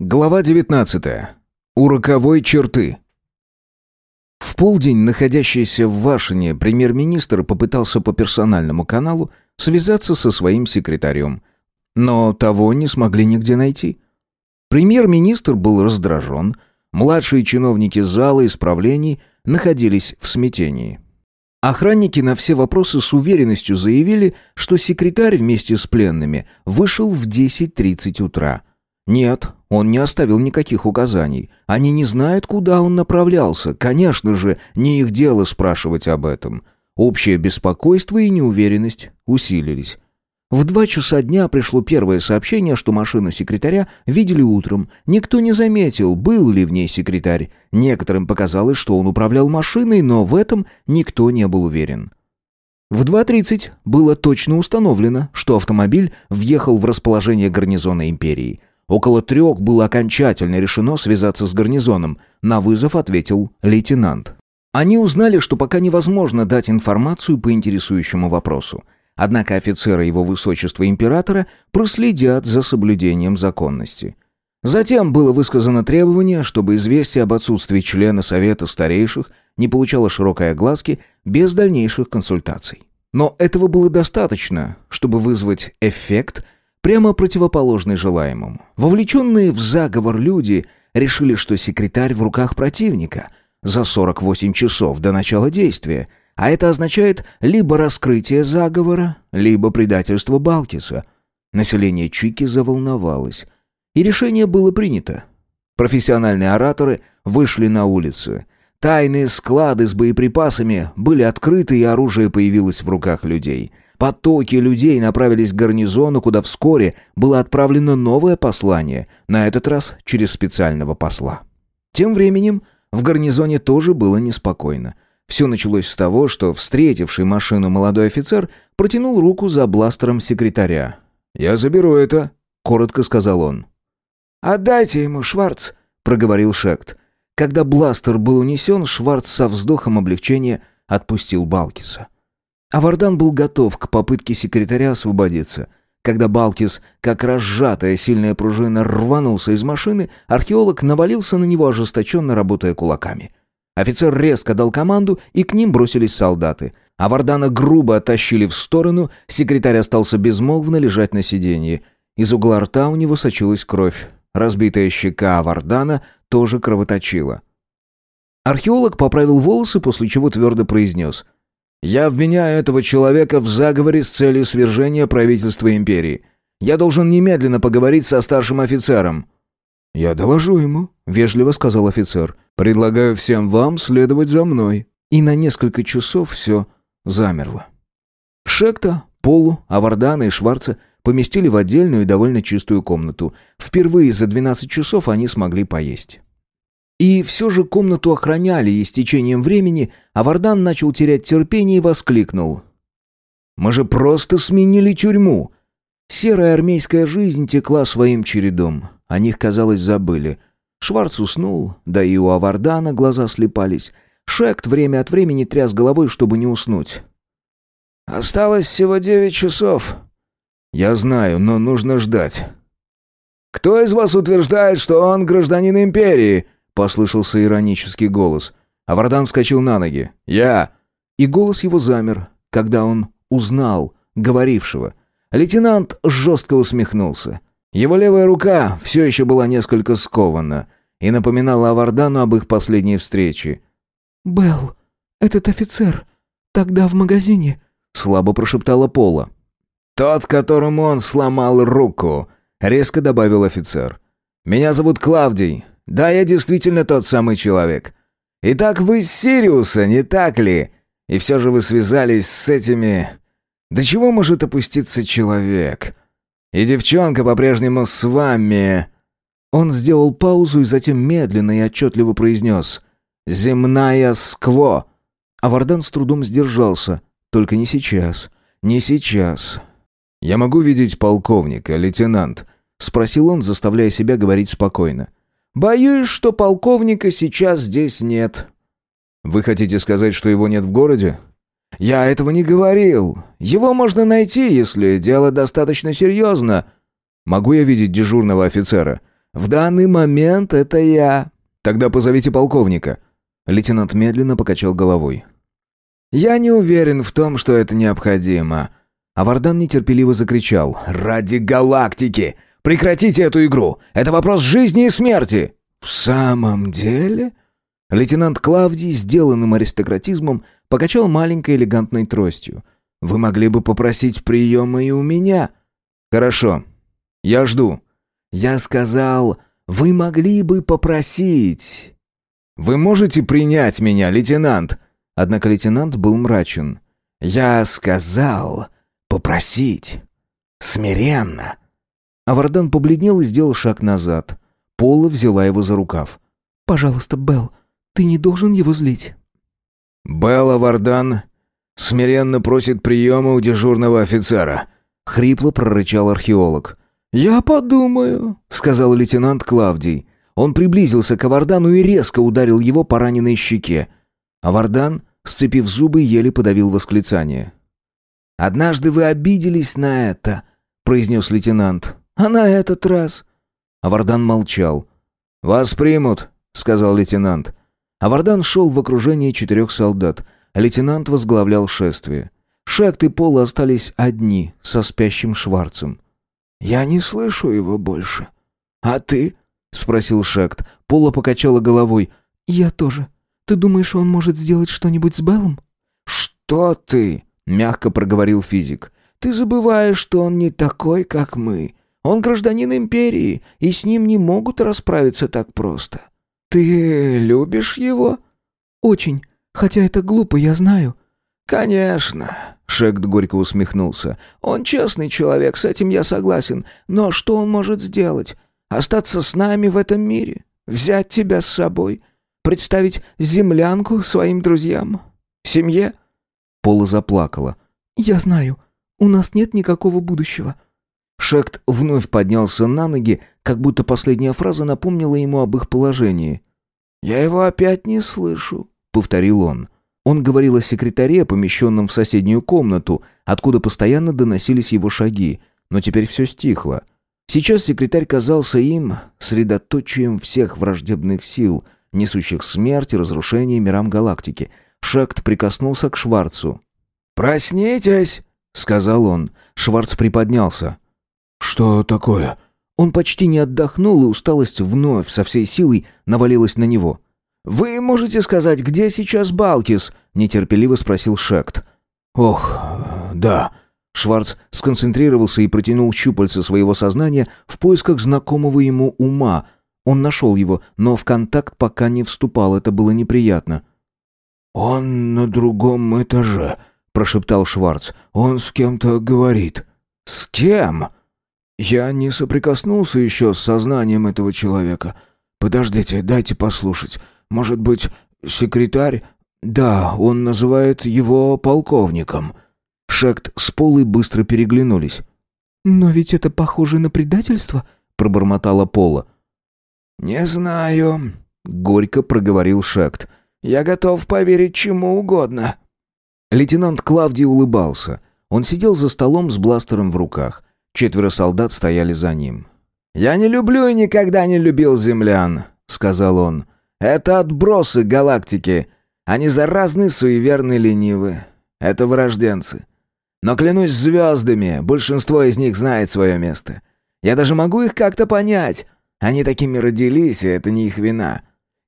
Глава 19. У роковой черты. В полдень находящийся в Вашине премьер-министр попытался по персональному каналу связаться со своим секретарем, но того не смогли нигде найти. Премьер-министр был раздражен, младшие чиновники зала исправлений находились в смятении. Охранники на все вопросы с уверенностью заявили, что секретарь вместе с пленными вышел в 10.30 утра – нет, он не оставил никаких указаний. Они не знают, куда он направлялся. Конечно же, не их дело спрашивать об этом. Общее беспокойство и неуверенность усилились. В два часа дня пришло первое сообщение, что машину секретаря видели утром. Никто не заметил, был ли в ней секретарь. Некоторым показалось, что он управлял машиной, но в этом никто не был уверен. В 2.30 было точно установлено, что автомобиль въехал в расположение гарнизона империи – Около трех было окончательно решено связаться с гарнизоном. На вызов ответил лейтенант. Они узнали, что пока невозможно дать информацию по интересующему вопросу. Однако офицеры его высочества императора проследят за соблюдением законности. Затем было высказано требование, чтобы известие об отсутствии члена Совета Старейших не получало широкой огласки без дальнейших консультаций. Но этого было достаточно, чтобы вызвать эффект – прямо противоположный желаемому. Вовлеченные в заговор люди решили, что секретарь в руках противника за 48 часов до начала действия, а это означает либо раскрытие заговора, либо предательство Балкиса. Население Чики заволновалось, и решение было принято. Профессиональные ораторы вышли на улицы. Тайные склады с боеприпасами были открыты, и оружие появилось в руках людей – Потоки людей направились к гарнизону, куда вскоре было отправлено новое послание, на этот раз через специального посла. Тем временем в гарнизоне тоже было неспокойно. Все началось с того, что встретивший машину молодой офицер протянул руку за бластером секретаря. «Я заберу это», — коротко сказал он. «Отдайте ему, Шварц», — проговорил Шект. Когда бластер был унесен, Шварц со вздохом облегчения отпустил Балкиса. Авардан был готов к попытке секретаря освободиться. Когда Балкис, как разжатая сильная пружина, рванулся из машины, археолог навалился на него, ожесточенно работая кулаками. Офицер резко дал команду, и к ним бросились солдаты. Авардана грубо оттащили в сторону, секретарь остался безмолвно лежать на сиденье. Из угла рта у него сочилась кровь. Разбитая щека Авардана тоже кровоточила. Археолог поправил волосы, после чего твердо произнес. Я обвиняю этого человека в заговоре с целью свержения правительства империи. Я должен немедленно поговорить со старшим офицером». «Я доложу ему», — вежливо сказал офицер. «Предлагаю всем вам следовать за мной». И на несколько часов все замерло. Шекта, Полу, Авардана и Шварца поместили в отдельную и довольно чистую комнату. Впервые за 12 часов они смогли поесть. И все же комнату охраняли, и с течением времени Авардан начал терять терпение и воскликнул. «Мы же просто сменили тюрьму!» Серая армейская жизнь текла своим чередом. О них, казалось, забыли. Шварц уснул, да и у Авардана глаза слепались. Шект время от времени тряс головой, чтобы не уснуть. «Осталось всего девять часов». «Я знаю, но нужно ждать». «Кто из вас утверждает, что он гражданин империи?» Послышался иронический голос. А Вардан вскочил на ноги. «Я!» И голос его замер, когда он узнал говорившего. Лейтенант жестко усмехнулся. Его левая рука все еще была несколько скована и напоминала Авардану об их последней встрече. «Белл, этот офицер, тогда в магазине», — слабо прошептала Пола. «Тот, которому он сломал руку», — резко добавил офицер. «Меня зовут Клавдий. Да, я действительно тот самый человек. Итак, вы с Сириуса, не так ли? И все же вы связались с этими... До чего может опуститься человек? И девчонка по-прежнему с вами...» Он сделал паузу и затем медленно и отчетливо произнес «Земная скво». А Вардан с трудом сдержался. «Только не сейчас. Не сейчас». «Я могу видеть полковника, лейтенант?» — спросил он, заставляя себя говорить спокойно. Боюсь, что полковника сейчас здесь нет. Вы хотите сказать, что его нет в городе? Я этого не говорил. Его можно найти, если дело достаточно серьезно. Могу я видеть дежурного офицера? В данный момент это я». «Тогда позовите полковника». Лейтенант медленно покачал головой. «Я не уверен в том, что это необходимо». А Вардан нетерпеливо закричал. «Ради галактики! Прекратите эту игру! Это вопрос жизни и смерти!» «В самом деле?» Лейтенант Клавдий, сделанным аристократизмом, покачал маленькой элегантной тростью. «Вы могли бы попросить приема и у меня». «Хорошо. Я жду». «Я сказал, вы могли бы попросить». «Вы можете принять меня, лейтенант?» Однако лейтенант был мрачен. «Я сказал попросить. Смиренно». Авардан побледнел и сделал шаг назад. Пола взяла его за рукав. «Пожалуйста, Белл, ты не должен его злить». «Белла Вардан смиренно просит приема у дежурного офицера», — хрипло прорычал археолог. «Я подумаю», — сказал лейтенант Клавдий. Он приблизился к Авардану и резко ударил его по раненой щеке. Авардан, сцепив зубы, еле подавил восклицание. «Однажды вы обиделись на это», — произнес лейтенант. «А на этот раз...» Авардан молчал. «Вас примут», — сказал лейтенант. Авардан шел в окружении четырех солдат. Лейтенант возглавлял шествие. Шект и Пола остались одни со спящим Шварцем. «Я не слышу его больше. А ты?» — спросил Шект. Пола покачала головой. «Я тоже. Ты думаешь, он может сделать что-нибудь с Беллом?» «Что ты?» — мягко проговорил физик. «Ты забываешь, что он не такой, как мы. Он гражданин империи, и с ним не могут расправиться так просто. Ты любишь его?» «Очень. Хотя это глупо, я знаю». «Конечно», — Шект горько усмехнулся. «Он честный человек, с этим я согласен. Но что он может сделать? Остаться с нами в этом мире? Взять тебя с собой? Представить землянку своим друзьям? Семье?» Пола заплакала. «Я знаю. У нас нет никакого будущего. Шект вновь поднялся на ноги, как будто последняя фраза напомнила ему об их положении. «Я его опять не слышу», — повторил он. Он говорил о секретаре, помещенном в соседнюю комнату, откуда постоянно доносились его шаги, но теперь все стихло. Сейчас секретарь казался им средоточием всех враждебных сил, несущих смерть и разрушение мирам галактики. Шект прикоснулся к Шварцу. «Проснитесь!» — сказал он. Шварц приподнялся. «Что такое?» Он почти не отдохнул, и усталость вновь со всей силой навалилась на него. «Вы можете сказать, где сейчас Балкис?» — нетерпеливо спросил Шект. «Ох, да». Шварц сконцентрировался и протянул щупальца своего сознания в поисках знакомого ему ума. Он нашел его, но в контакт пока не вступал, это было неприятно. «Он на другом этаже», — прошептал Шварц. «Он с кем-то говорит». «С кем?» Я не соприкоснулся еще с сознанием этого человека. Подождите, дайте послушать. Может быть, секретарь? Да, он называет его полковником. Шект с Полой быстро переглянулись. «Но ведь это похоже на предательство», — пробормотала Пола. «Не знаю», — горько проговорил Шект. «Я готов поверить чему угодно». Лейтенант Клавдий улыбался. Он сидел за столом с бластером в руках. Четверо солдат стояли за ним. «Я не люблю и никогда не любил землян», — сказал он. «Это отбросы галактики. Они заразны, суеверны, ленивы. Это вырожденцы. Но клянусь звездами, большинство из них знает свое место. Я даже могу их как-то понять. Они такими родились, и это не их вина.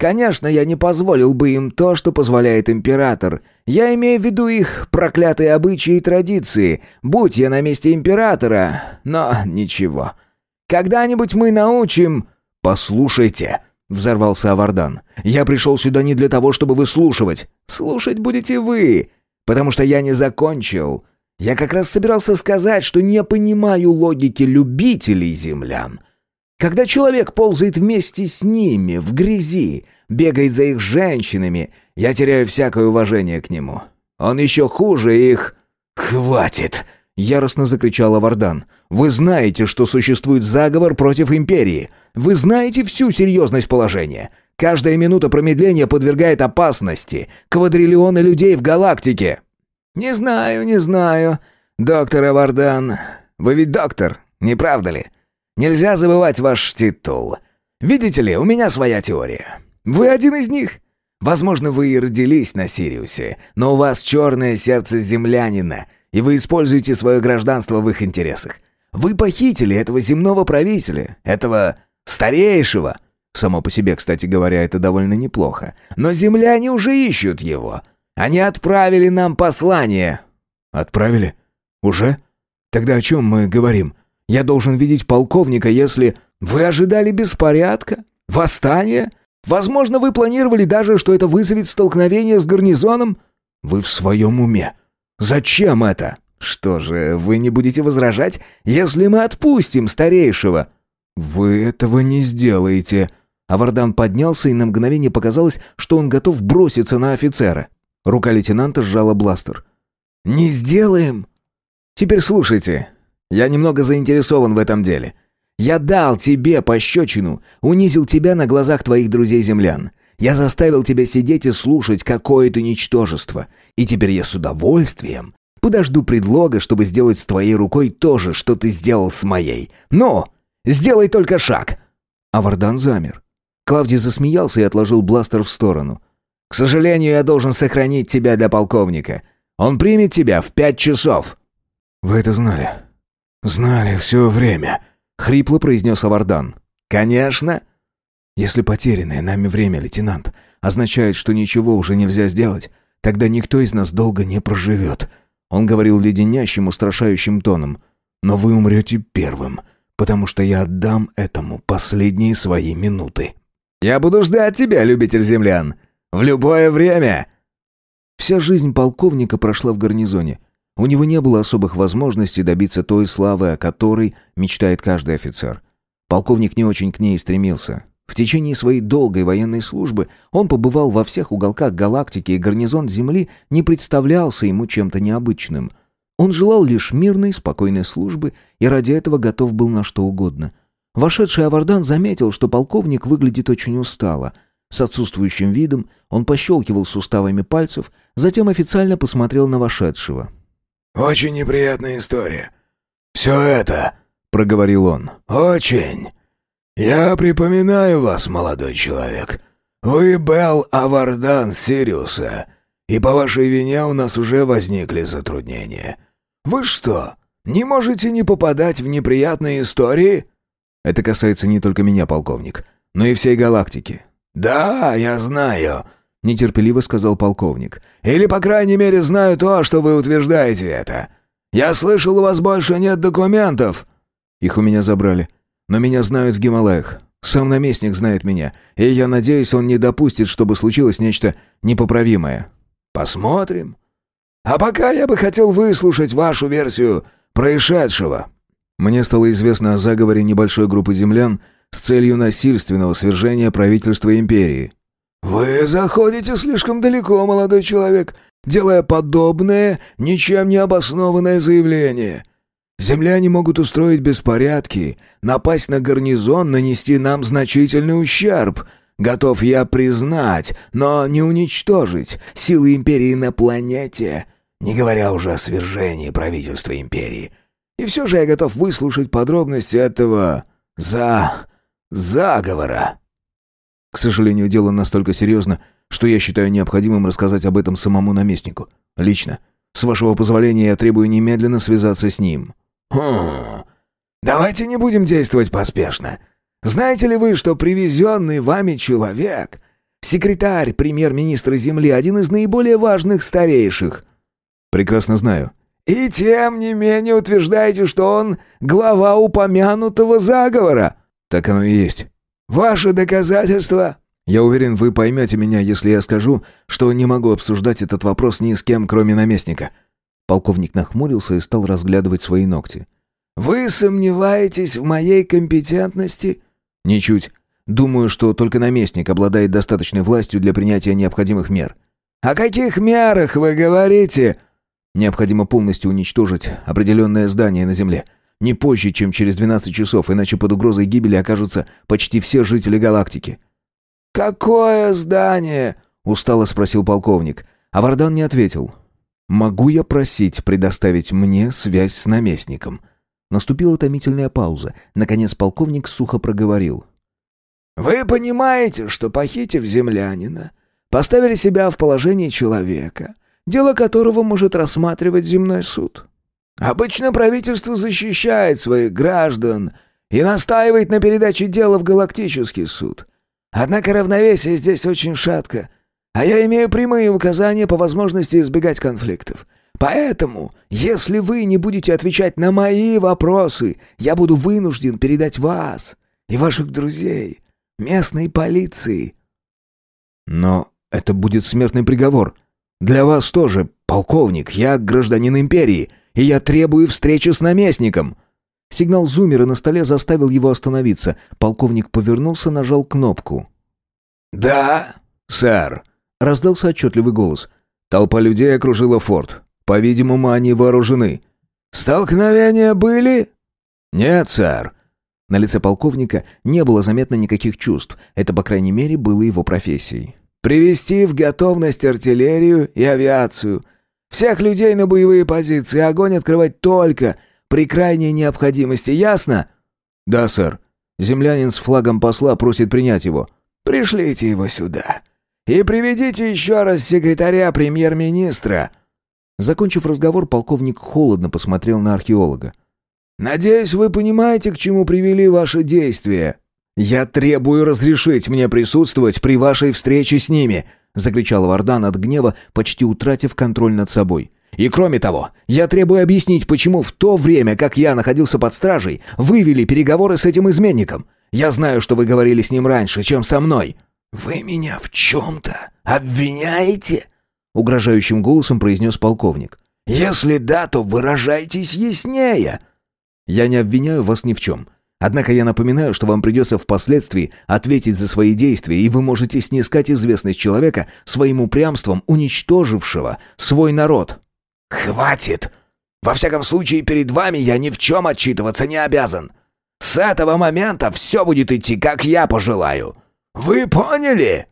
Конечно, я не позволил бы им то, что позволяет император. Я имею в виду их проклятые обычаи и традиции. Будь я на месте императора, но ничего. Когда-нибудь мы научим... Послушайте, взорвался Авардан. Я пришел сюда не для того, чтобы выслушивать. Слушать будете вы, потому что я не закончил. Я как раз собирался сказать, что не понимаю логики любителей землян. Когда человек ползает вместе с ними, в грязи, бегает за их женщинами, я теряю всякое уважение к нему. Он еще хуже их... «Хватит!» — яростно закричал Вардан. «Вы знаете, что существует заговор против Империи. Вы знаете всю серьезность положения. Каждая минута промедления подвергает опасности квадриллионы людей в галактике». «Не знаю, не знаю. Доктор Авардан, вы ведь доктор, не правда ли?» Нельзя забывать ваш титул. Видите ли, у меня своя теория. Вы один из них. Возможно, вы и родились на Сириусе, но у вас черное сердце землянина, и вы используете свое гражданство в их интересах. Вы похитили этого земного правителя, этого старейшего. Само по себе, кстати говоря, это довольно неплохо. Но земляне уже ищут его. Они отправили нам послание». «Отправили? Уже? Тогда о чем мы говорим? Я должен видеть полковника, если...» «Вы ожидали беспорядка? Восстания? Возможно, вы планировали даже, что это вызовет столкновение с гарнизоном?» «Вы в своем уме? Зачем это?» «Что же, вы не будете возражать, если мы отпустим старейшего?» «Вы этого не сделаете». Авардан поднялся, и на мгновение показалось, что он готов броситься на офицера. Рука лейтенанта сжала бластер. «Не сделаем?» «Теперь слушайте. Я немного заинтересован в этом деле. Я дал тебе пощечину, унизил тебя на глазах твоих друзей-землян. Я заставил тебя сидеть и слушать какое-то ничтожество. И теперь я с удовольствием подожду предлога, чтобы сделать с твоей рукой то же, что ты сделал с моей. Но сделай только шаг!» Авардан замер. Клавдий засмеялся и отложил бластер в сторону. «К сожалению, я должен сохранить тебя для полковника. Он примет тебя в пять часов». «Вы это знали?» «Знали все время», Хрипло произнес Авардан. «Конечно!» «Если потерянное нами время, лейтенант, означает, что ничего уже нельзя сделать, тогда никто из нас долго не проживет». Он говорил леденящим, устрашающим тоном. «Но вы умрете первым, потому что я отдам этому последние свои минуты». «Я буду ждать тебя, любитель землян. В любое время!» Вся жизнь полковника прошла в гарнизоне – у него не было особых возможностей добиться той славы, о которой мечтает каждый офицер. Полковник не очень к ней стремился. В течение своей долгой военной службы он побывал во всех уголках галактики, и гарнизон Земли не представлялся ему чем-то необычным. Он желал лишь мирной, спокойной службы и ради этого готов был на что угодно. Вошедший Авардан заметил, что полковник выглядит очень устало. С отсутствующим видом он пощелкивал суставами пальцев, затем официально посмотрел на вошедшего. «Очень неприятная история. Все это», — проговорил он, — «очень. Я припоминаю вас, молодой человек. Вы Белл Авардан Сириуса, и по вашей вине у нас уже возникли затруднения. Вы что, не можете не попадать в неприятные истории?» «Это касается не только меня, полковник, но и всей галактики». «Да, я знаю», — нетерпеливо сказал полковник. «Или, по крайней мере, знаю то, что вы утверждаете это. Я слышал, у вас больше нет документов». «Их у меня забрали. Но меня знают в Гималаях. Сам наместник знает меня, и я надеюсь, он не допустит, чтобы случилось нечто непоправимое». «Посмотрим. А пока я бы хотел выслушать вашу версию происшедшего». Мне стало известно о заговоре небольшой группы землян с целью насильственного свержения правительства империи. «Вы заходите слишком далеко, молодой человек, делая подобное, ничем не обоснованное заявление. Земляне могут устроить беспорядки, напасть на гарнизон, нанести нам значительный ущерб. Готов я признать, но не уничтожить силы империи на планете, не говоря уже о свержении правительства империи. И все же я готов выслушать подробности этого за... заговора». К сожалению, дело настолько серьезно, что я считаю необходимым рассказать об этом самому наместнику. Лично. С вашего позволения я требую немедленно связаться с ним». «Хм... Давайте не будем действовать поспешно. Знаете ли вы, что привезенный вами человек, секретарь премьер-министра Земли, один из наиболее важных старейших?» «Прекрасно знаю». «И тем не менее утверждаете, что он глава упомянутого заговора?» «Так оно и есть». Ваши доказательства?» «Я уверен, вы поймете меня, если я скажу, что не могу обсуждать этот вопрос ни с кем, кроме наместника». Полковник нахмурился и стал разглядывать свои ногти. «Вы сомневаетесь в моей компетентности?» «Ничуть. Думаю, что только наместник обладает достаточной властью для принятия необходимых мер». «О каких мерах вы говорите?» «Необходимо полностью уничтожить определенное здание на Земле. Не позже, чем через 12 часов, иначе под угрозой гибели окажутся почти все жители галактики. «Какое здание?» — устало спросил полковник. А Вардан не ответил. «Могу я просить предоставить мне связь с наместником?» Наступила томительная пауза. Наконец полковник сухо проговорил. Вы понимаете, что, похитив землянина, поставили себя в положение человека, дело которого может рассматривать земной суд. Обычно правительство защищает своих граждан и настаивает на передаче дела в галактический суд. Однако равновесие здесь очень шатко, а я имею прямые указания по возможности избегать конфликтов. Поэтому, если вы не будете отвечать на мои вопросы, я буду вынужден передать вас и ваших друзей местной полиции». «Но это будет смертный приговор. Для вас тоже, полковник, я гражданин империи, и я требую встречи с наместником». Сигнал зумера на столе заставил его остановиться. Полковник повернулся, нажал кнопку. «Да, сэр», — раздался отчетливый голос. Толпа людей окружила форт. По-видимому, они вооружены. «Столкновения были?» «Нет, сэр». На лице полковника не было заметно никаких чувств. Это, по крайней мере, было его профессией. «Привести в готовность артиллерию и авиацию. Всех людей на боевые позиции. Огонь открывать только при крайней необходимости, ясно?» «Да, сэр. Землянин с флагом посла просит принять его». «Пришлите его сюда. И приведите еще раз секретаря премьер-министра». Закончив разговор, полковник холодно посмотрел на археолога. «Надеюсь, вы понимаете, к чему привели ваши действия». «Я требую разрешить мне присутствовать при вашей встрече с ними», закричал Вардан от гнева, почти утратив контроль над собой. И кроме того, я требую объяснить, почему в то время, как я находился под стражей, вы вели переговоры с этим изменником. Я знаю, что вы говорили с ним раньше, чем со мной». «Вы меня в чем-то обвиняете?» Угрожающим голосом произнес полковник. «Если да, то выражайтесь яснее». «Я не обвиняю вас ни в чем. Однако я напоминаю, что вам придется впоследствии ответить за свои действия, и вы можете снискать известность человека своим упрямством, уничтожившего свой народ». «Хватит! Во всяком случае, перед вами я ни в чем отчитываться не обязан. С этого момента все будет идти, как я пожелаю. Вы поняли?»